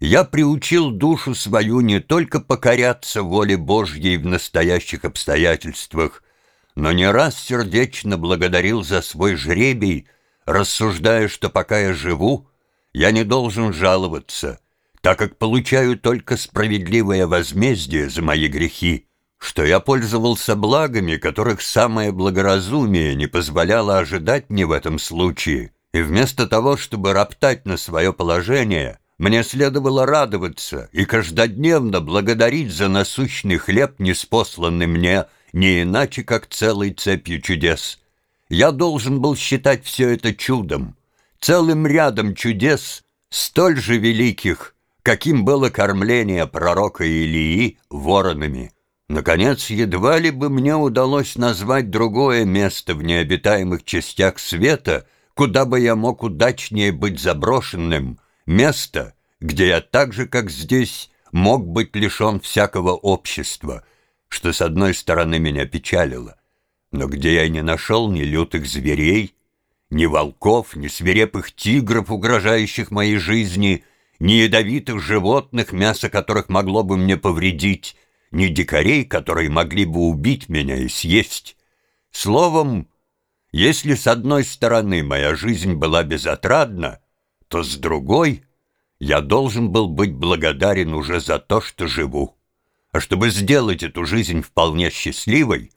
я приучил душу свою не только покоряться воле Божьей в настоящих обстоятельствах, но не раз сердечно благодарил за свой жребий, рассуждая, что пока я живу, я не должен жаловаться, так как получаю только справедливое возмездие за мои грехи, что я пользовался благами, которых самое благоразумие не позволяло ожидать мне в этом случае, и вместо того, чтобы роптать на свое положение, мне следовало радоваться и каждодневно благодарить за насущный хлеб, неспосланный мне, не иначе, как целой цепью чудес. Я должен был считать все это чудом, целым рядом чудес, столь же великих, каким было кормление пророка Илии воронами. Наконец, едва ли бы мне удалось назвать другое место в необитаемых частях света, куда бы я мог удачнее быть заброшенным, место, где я так же, как здесь, мог быть лишен всякого общества, что с одной стороны меня печалило, но где я не нашел ни лютых зверей, ни волков, ни свирепых тигров, угрожающих моей жизни, ни ядовитых животных, мясо которых могло бы мне повредить, ни дикарей, которые могли бы убить меня и съесть. Словом, если с одной стороны моя жизнь была безотрадна, то с другой я должен был быть благодарен уже за то, что живу. А чтобы сделать эту жизнь вполне счастливой,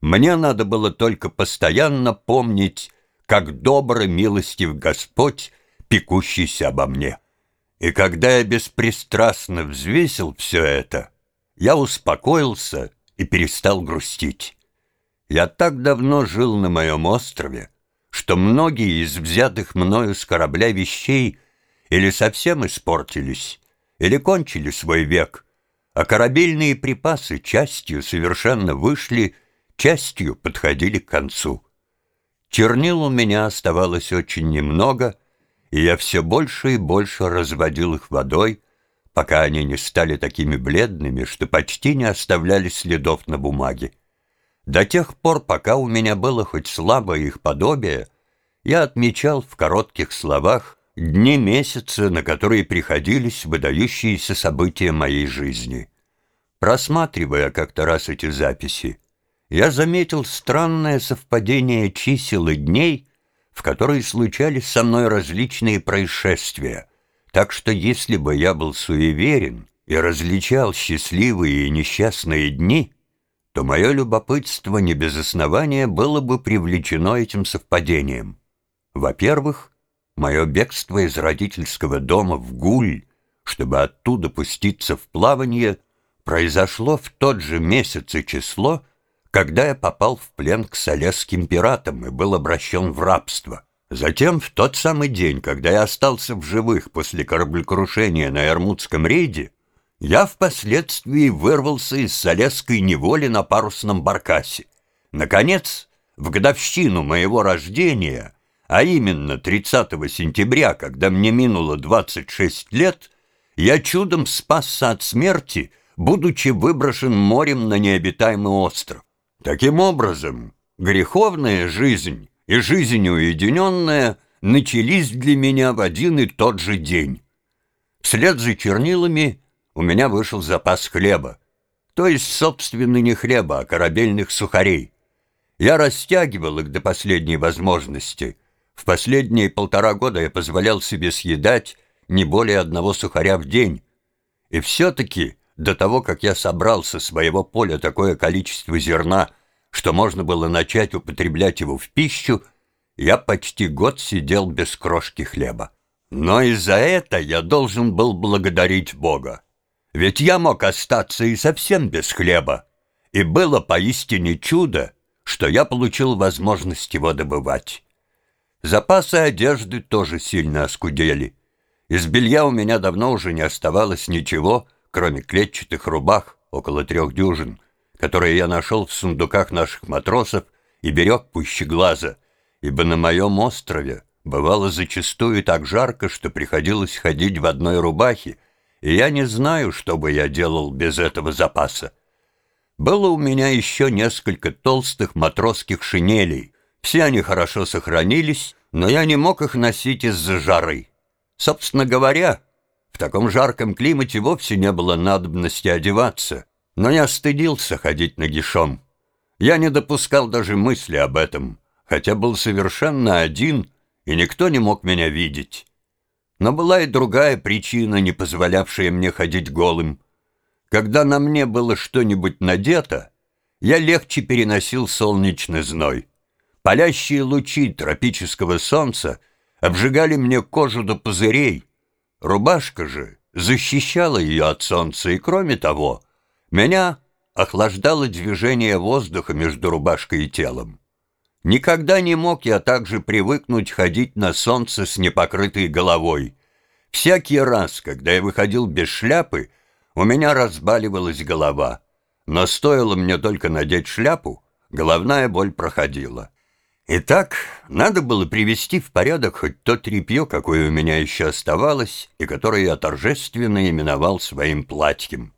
мне надо было только постоянно помнить, как добрый милостив Господь, пекущийся обо мне. И когда я беспристрастно взвесил все это, я успокоился и перестал грустить. Я так давно жил на моем острове, что многие из взятых мною с корабля вещей или совсем испортились, или кончили свой век, а корабельные припасы частью совершенно вышли, частью подходили к концу. Чернил у меня оставалось очень немного, и я все больше и больше разводил их водой, пока они не стали такими бледными, что почти не оставляли следов на бумаге. До тех пор, пока у меня было хоть слабое их подобие, я отмечал в коротких словах дни месяца, на которые приходились выдающиеся события моей жизни. Просматривая как-то раз эти записи, я заметил странное совпадение чисел и дней, в которые случались со мной различные происшествия — так что если бы я был суеверен и различал счастливые и несчастные дни, то мое любопытство не без основания было бы привлечено этим совпадением. Во-первых, мое бегство из родительского дома в Гуль, чтобы оттуда пуститься в плавание, произошло в тот же месяц и число, когда я попал в плен к солесским пиратам и был обращен в рабство. Затем, в тот самый день, когда я остался в живых после кораблекрушения на Эрмутском рейде, я впоследствии вырвался из Солесской неволи на парусном баркасе. Наконец, в годовщину моего рождения, а именно 30 сентября, когда мне минуло 26 лет, я чудом спасся от смерти, будучи выброшен морем на необитаемый остров. Таким образом, греховная жизнь и жизнь уединенная начались для меня в один и тот же день. Вслед за чернилами у меня вышел запас хлеба, то есть, собственно, не хлеба, а корабельных сухарей. Я растягивал их до последней возможности. В последние полтора года я позволял себе съедать не более одного сухаря в день. И все-таки до того, как я собрал со своего поля такое количество зерна – что можно было начать употреблять его в пищу, я почти год сидел без крошки хлеба. Но и за это я должен был благодарить Бога. Ведь я мог остаться и совсем без хлеба. И было поистине чудо, что я получил возможность его добывать. Запасы одежды тоже сильно оскудели. Из белья у меня давно уже не оставалось ничего, кроме клетчатых рубах, около трех дюжин — которые я нашел в сундуках наших матросов и берег пуще глаза, ибо на моем острове бывало зачастую так жарко, что приходилось ходить в одной рубахе, и я не знаю, что бы я делал без этого запаса. Было у меня еще несколько толстых матросских шинелей. Все они хорошо сохранились, но я не мог их носить из-за жары. Собственно говоря, В таком жарком климате вовсе не было надобности одеваться, но я стыдился ходить нагишом. Я не допускал даже мысли об этом, хотя был совершенно один, и никто не мог меня видеть. Но была и другая причина, не позволявшая мне ходить голым. Когда на мне было что-нибудь надето, я легче переносил солнечный зной. Палящие лучи тропического солнца обжигали мне кожу до пузырей. Рубашка же защищала ее от солнца, и кроме того, меня охлаждало движение воздуха между рубашкой и телом. Никогда не мог я также привыкнуть ходить на солнце с непокрытой головой. Всякий раз, когда я выходил без шляпы, у меня разбаливалась голова. Но стоило мне только надеть шляпу, головная боль проходила. Итак, надо было привести в порядок хоть то тряпье, какое у меня еще оставалось, и которое я торжественно именовал своим платьем.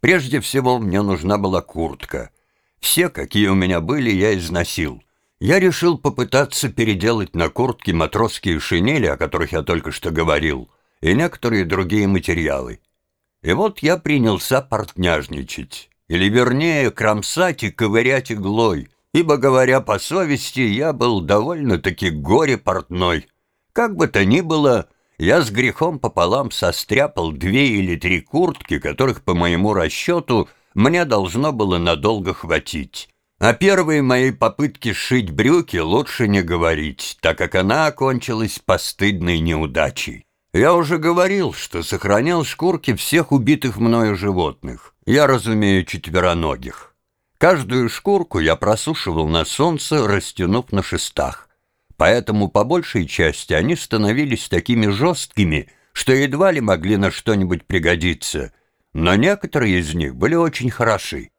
Прежде всего, мне нужна была куртка. Все, какие у меня были, я износил — я решил попытаться переделать на куртке матросские шинели, о которых я только что говорил, и некоторые другие материалы. И вот я принялся портняжничать, или вернее кромсать и ковырять иглой, ибо, говоря по совести, я был довольно-таки горе-портной. Как бы то ни было, я с грехом пополам состряпал две или три куртки, которых, по моему расчету, мне должно было надолго хватить. О первой моей попытке сшить брюки лучше не говорить, так как она окончилась постыдной неудачей. Я уже говорил, что сохранял шкурки всех убитых мною животных. Я разумею четвероногих. Каждую шкурку я просушивал на солнце, растянув на шестах. Поэтому по большей части они становились такими жесткими, что едва ли могли на что-нибудь пригодиться. Но некоторые из них были очень хороши.